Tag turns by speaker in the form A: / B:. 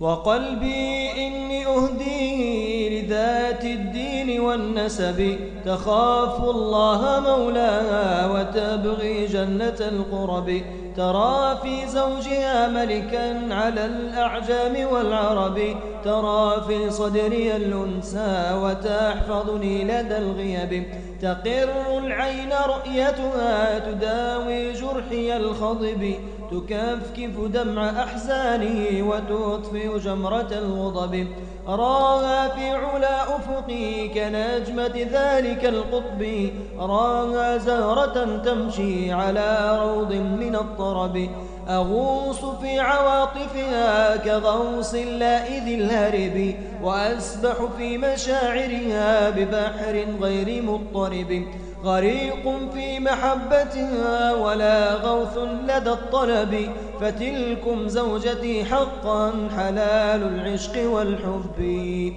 A: وقلبي إني أهديه لذات الدين والنسب تخاف الله مولاها وتبغي جنة القرب. ترى في زوجها ملكا على الأعجام والعرب. ترى في صدري الأنسى وتحفظني لدى الغيب تقر العين رؤيتها تداوي جرحي الخضب. تكفكف دمع أحزانه وتطفئ جمرة الغضب. أراها في علا أفقي كنجمة ذلك القطب. أراها زهرة تمشي على روض من الطرب. أغوص في عواطفها كغوص اللائذ الهرب وأسبح في مشاعرها ببحر غير مضطرب. غريق في محبتها ولا غوث لدى الطلب. فتلكم زوجتي حقا حلال العشق والحب.